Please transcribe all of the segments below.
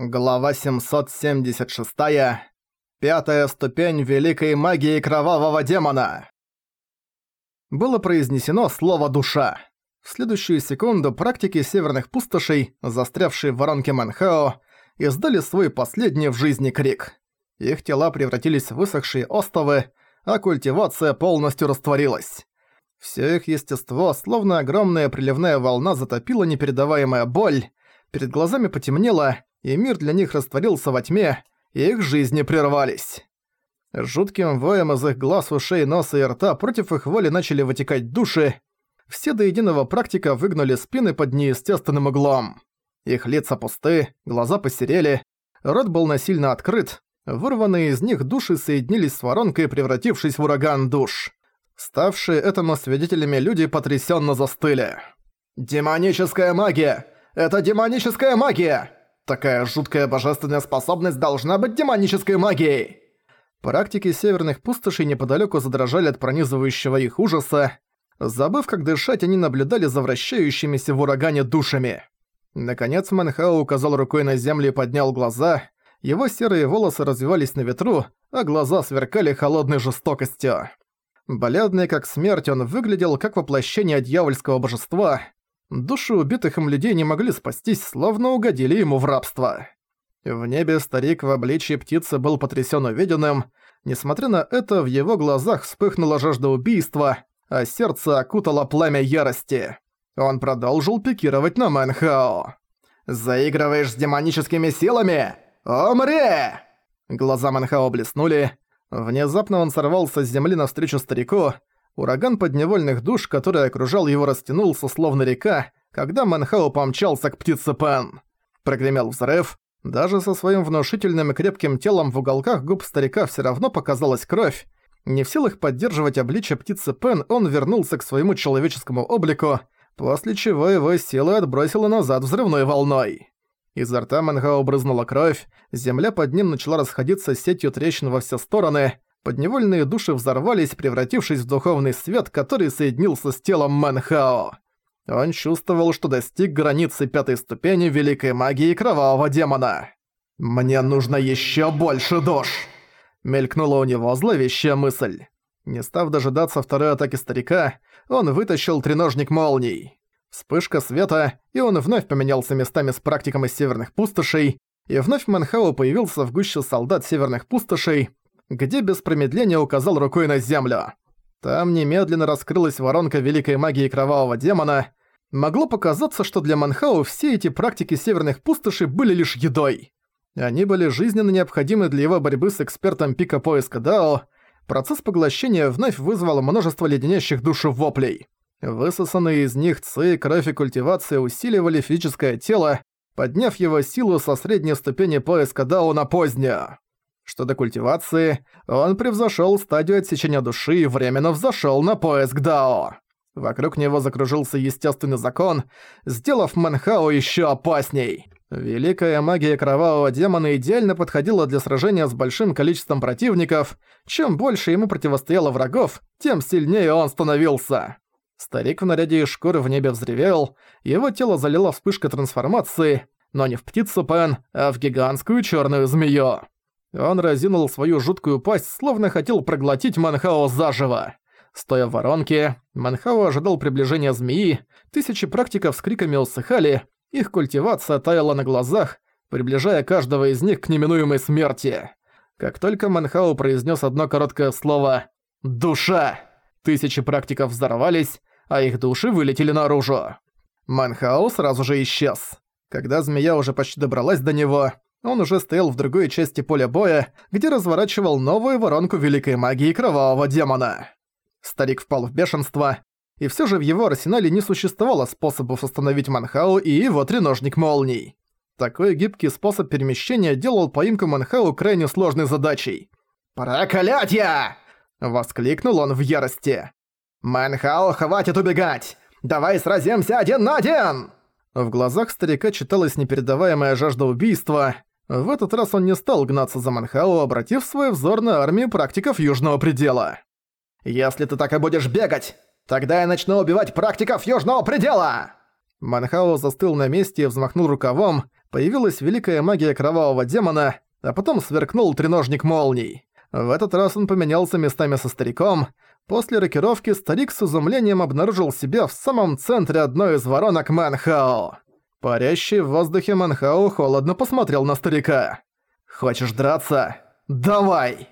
Глава 776. Пятая ступень великой магии кровавого демона. Было произнесено слово «душа». В следующую секунду практики северных пустошей, застрявшие в воронке Манхао, издали свой последний в жизни крик. Их тела превратились в высохшие остовы, а культивация полностью растворилась. Всё их естество, словно огромная приливная волна, затопила непередаваемая боль, перед глазами потемнело, и мир для них растворился во тьме, и их жизни прервались. Жутким воем из их глаз, ушей, носа и рта против их воли начали вытекать души. Все до единого практика выгнули спины под неестественным углом. Их лица пусты, глаза посерели, рот был насильно открыт, вырванные из них души соединились с воронкой, превратившись в ураган душ. Ставшие этому свидетелями люди потрясенно застыли. «Демоническая магия! Это демоническая магия!» Такая жуткая божественная способность должна быть демонической магией!» Практики северных пустошей неподалеку задрожали от пронизывающего их ужаса. Забыв, как дышать, они наблюдали за вращающимися в урагане душами. Наконец Манхао указал рукой на землю и поднял глаза. Его серые волосы развивались на ветру, а глаза сверкали холодной жестокостью. Бледный как смерть, он выглядел как воплощение дьявольского божества — Души убитых им людей не могли спастись, словно угодили ему в рабство. В небе старик в обличье птицы был потрясен увиденным. Несмотря на это, в его глазах вспыхнула жажда убийства, а сердце окутало пламя ярости. Он продолжил пикировать на Мэнхао. «Заигрываешь с демоническими силами? Умри!» Глаза Мэнхао блеснули. Внезапно он сорвался с земли навстречу старику, Ураган подневольных душ, который окружал его, растянулся словно река, когда Манхао помчался к птице Пен. Прогремел взрыв. Даже со своим внушительным и крепким телом в уголках губ старика все равно показалась кровь. Не в силах поддерживать обличие птицы Пен, он вернулся к своему человеческому облику, после чего его силы отбросило назад взрывной волной. Изо рта Манхао брызнула кровь, земля под ним начала расходиться сетью трещин во все стороны, подневольные души взорвались, превратившись в духовный свет, который соединился с телом Манхао. Он чувствовал, что достиг границы пятой ступени великой магии кровавого демона. «Мне нужно еще больше душ!» Мелькнула у него зловещая мысль. Не став дожидаться второй атаки старика, он вытащил треножник молний. Вспышка света, и он вновь поменялся местами с практиком из северных пустошей, и вновь Манхао появился в гуще солдат северных пустошей, где без промедления указал рукой на землю. Там немедленно раскрылась воронка великой магии кровавого демона. Могло показаться, что для Манхау все эти практики северных пустошей были лишь едой. Они были жизненно необходимы для его борьбы с экспертом пика поиска Дао. Процесс поглощения вновь вызвал множество леденящих душу воплей. Высосанные из них ци, кровь и культивация усиливали физическое тело, подняв его силу со средней ступени поиска Дао на позднюю. Что до культивации, он превзошел стадию отсечения души и временно взошел на поиск Дао. Вокруг него закружился естественный закон, сделав Манхао еще опасней. Великая магия кровавого демона идеально подходила для сражения с большим количеством противников. Чем больше ему противостояло врагов, тем сильнее он становился. Старик в наряде из шкуры в небе взревел, его тело залила вспышка трансформации, но не в птицу Пен, а в гигантскую черную змею. Он разинул свою жуткую пасть, словно хотел проглотить Манхао заживо. Стоя в воронке, Манхао ожидал приближения змеи, тысячи практиков с криками усыхали, их культивация таяла на глазах, приближая каждого из них к неминуемой смерти. Как только Манхао произнес одно короткое слово «Душа!», тысячи практиков взорвались, а их души вылетели наружу. Манхао сразу же исчез. Когда змея уже почти добралась до него, он уже стоял в другой части поля боя, где разворачивал новую воронку великой магии кровавого демона. Старик впал в бешенство, и все же в его арсенале не существовало способов остановить Манхау и его треножник молний. Такой гибкий способ перемещения делал поимку Манхау крайне сложной задачей. «Проклятье!» — воскликнул он в ярости. «Манхау, хватит убегать! Давай сразимся один на один!» В глазах старика читалась непередаваемая жажда убийства, в этот раз он не стал гнаться за Манхао, обратив свой взор на армию практиков Южного Предела. «Если ты так и будешь бегать, тогда я начну убивать практиков Южного Предела!» Манхао застыл на месте и взмахнул рукавом, появилась великая магия кровавого демона, а потом сверкнул треножник молний. В этот раз он поменялся местами со стариком. После рокировки старик с изумлением обнаружил себя в самом центре одной из воронок Манхао. Парящий в воздухе Манхао холодно посмотрел на старика. «Хочешь драться? Давай!»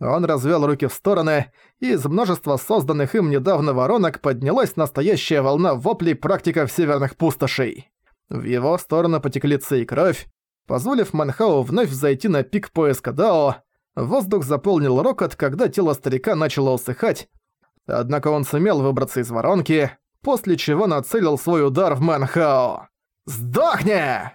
Он развел руки в стороны, и из множества созданных им недавно воронок поднялась настоящая волна воплей практиков северных пустошей. В его сторону потекли ци и кровь, позволив Манхау вновь зайти на пик поиска Дао, Воздух заполнил рокот, когда тело старика начало усыхать, однако он сумел выбраться из воронки, после чего нацелил свой удар в Манхао. «Сдохни!»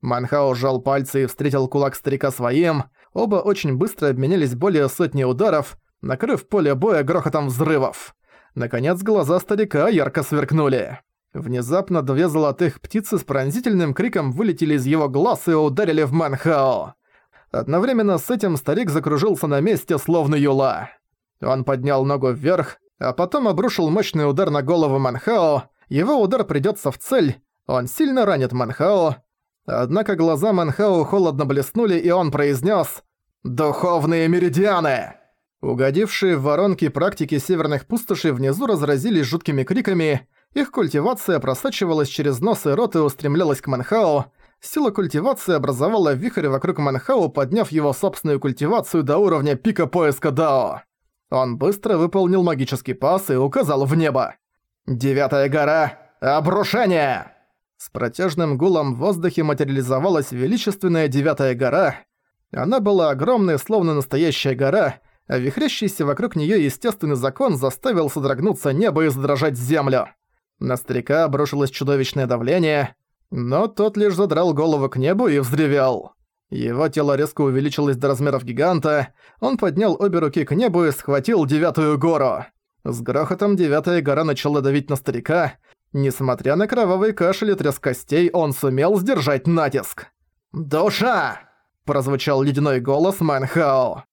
Манхао сжал пальцы и встретил кулак старика своим, оба очень быстро обменялись более сотни ударов, накрыв поле боя грохотом взрывов. Наконец глаза старика ярко сверкнули. Внезапно две золотых птицы с пронзительным криком вылетели из его глаз и ударили в Манхао. Одновременно с этим старик закружился на месте, словно юла. Он поднял ногу вверх, а потом обрушил мощный удар на голову Манхао. Его удар придётся в цель, он сильно ранит Манхао. Однако глаза Манхао холодно блеснули, и он произнес «Духовные меридианы!». Угодившие в воронки практики северных пустошей внизу разразились жуткими криками, их культивация просачивалась через нос и рот и устремлялась к Манхао, Сила культивации образовала вихрь вокруг Манхау, подняв его собственную культивацию до уровня пика поиска Дао. Он быстро выполнил магический пас и указал в небо. «Девятая гора! Обрушение!» С протяжным гулом в воздухе материализовалась величественная Девятая гора. Она была огромной, словно настоящая гора, а вихрящийся вокруг неё естественный закон заставил содрогнуться небо и задрожать землю. На старика обрушилось чудовищное давление, но тот лишь задрал голову к небу и взревел. Его тело резко увеличилось до размеров гиганта, он поднял обе руки к небу и схватил девятую гору. С грохотом девятая гора начала давить на старика. Несмотря на кровавый кашель и треск костей, он сумел сдержать натиск. «Душа!» – прозвучал ледяной голос Манхао.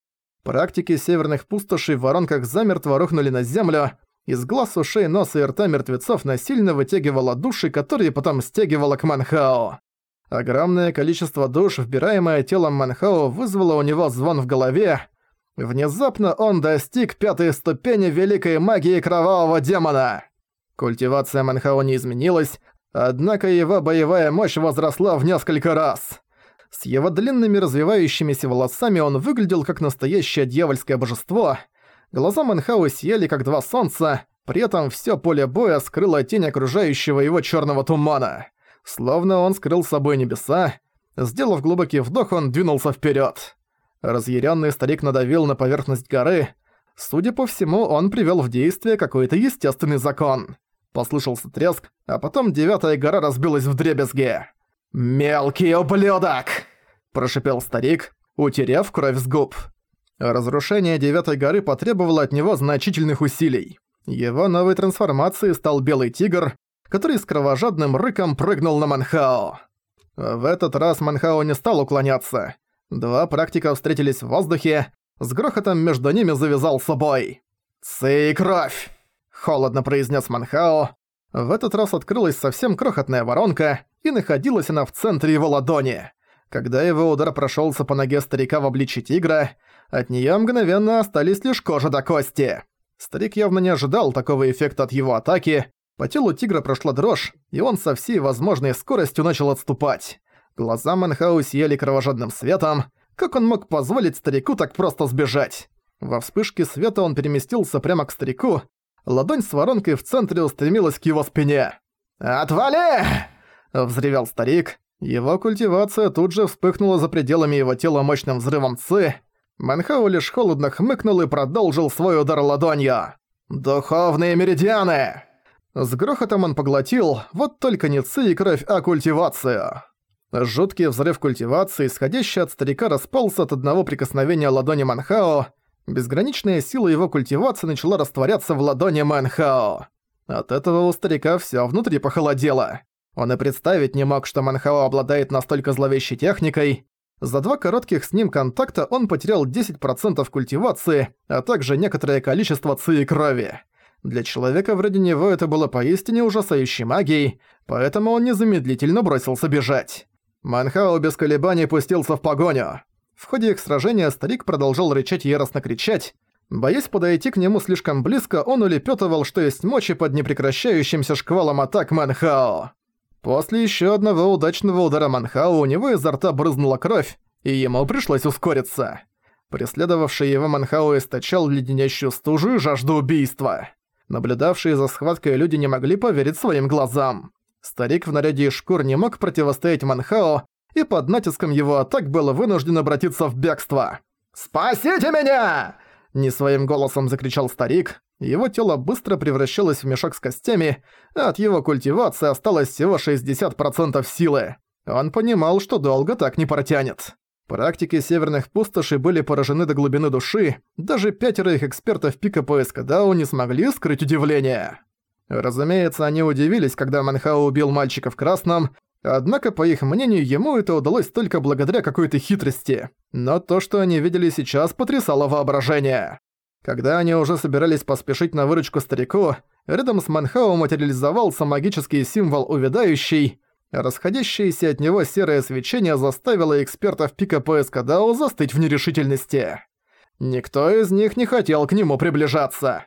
Практики северных пустошей в воронках замертво рухнули на землю, из глаз, ушей, носа и рта мертвецов насильно вытягивала души, которые потом стягивала к Манхао. Огромное количество душ, вбираемое телом Манхао, вызвало у него звон в голове. Внезапно он достиг пятой ступени великой магии кровавого демона. Культивация Манхао не изменилась, однако его боевая мощь возросла в несколько раз. С его длинными развивающимися волосами он выглядел как настоящее дьявольское божество – Глаза Манхау сияли как два солнца, при этом всё поле боя скрыла тень окружающего его чёрного тумана. Словно он скрыл собой небеса. Сделав глубокий вдох, он двинулся вперёд. Разъярённый старик надавил на поверхность горы. Судя по всему, он привёл в действие какой-то естественный закон. Послышался треск, а потом девятая гора разбилась в дребезги. «Мелкий ублюдок!» – прошипел старик, утерев кровь с губ. Разрушение Девятой горы потребовало от него значительных усилий. Его новой трансформацией стал Белый Тигр, который с кровожадным рыком прыгнул на Манхао. В этот раз Манхао не стал уклоняться. Два практика встретились в воздухе, с грохотом между ними завязался бой. «Ци кровь!» – холодно произнес Манхао. В этот раз открылась совсем крохотная воронка, и находилась она в центре его ладони. Когда его удар прошелся по ноге старика в обличье тигра, от неё мгновенно остались лишь кожа до кости. Старик явно не ожидал такого эффекта от его атаки. По телу тигра прошла дрожь, и он со всей возможной скоростью начал отступать. Глаза Манхау сияли кровожадным светом. Как он мог позволить старику так просто сбежать? Во вспышке света он переместился прямо к старику. Ладонь с воронкой в центре устремилась к его спине. «Отвали!» – взревел старик. Его культивация тут же вспыхнула за пределами его тела мощным взрывом ци. Манхау лишь холодно хмыкнул и продолжил свой удар ладонью. «Духовные меридианы!» С грохотом он поглотил, вот только не ци и кровь, а культивацию. Жуткий взрыв культивации, исходящий от старика, распался от одного прикосновения ладони Манхао. Безграничная сила его культивации начала растворяться в ладони Манхао. От этого у старика всё внутри похолодело. Он и представить не мог, что Манхао обладает настолько зловещей техникой. За два коротких с ним контакта он потерял 10% культивации, а также некоторое количество ци и крови. Для человека вроде него это было поистине ужасающей магией, поэтому он незамедлительно бросился бежать. Манхао без колебаний пустился в погоню. В ходе их сражения старик продолжал рычать и яростно кричать. Боясь подойти к нему слишком близко, он улепетывал, что есть мочи под непрекращающимся шквалом атак Манхао. После еще одного удачного удара Манхао у него изо рта брызнула кровь, и ему пришлось ускориться. Преследовавший его Манхао источал леденящую стужу и жажду убийства. Наблюдавшие за схваткой люди не могли поверить своим глазам. Старик в наряде из шкур не мог противостоять Манхао, и под натиском его атак был вынужден обратиться в бегство. «Спасите меня!» Не своим голосом закричал старик. Его тело быстро превращалось в мешок с костями, а от его культивации осталось всего 60% силы. Он понимал, что долго так не протянет. Практики северных пустошей были поражены до глубины души, даже пятеро их экспертов пика поиска Дау не смогли скрыть удивление. Разумеется, они удивились, когда Манхао убил мальчика в красном, однако, по их мнению, ему это удалось только благодаря какой-то хитрости. Но то, что они видели сейчас, потрясало воображение. Когда они уже собирались поспешить на выручку старику, рядом с Манхао материализовался магический символ «Увядающий», Расходящееся от него серое свечение заставило экспертов пика поиска Дао застыть в нерешительности. Никто из них не хотел к нему приближаться.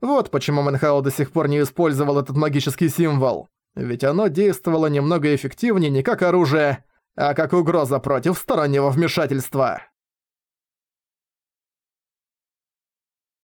Вот почему Манхао до сих пор не использовал этот магический символ. Ведь оно действовало немного эффективнее не как оружие, а как угроза против стороннего вмешательства.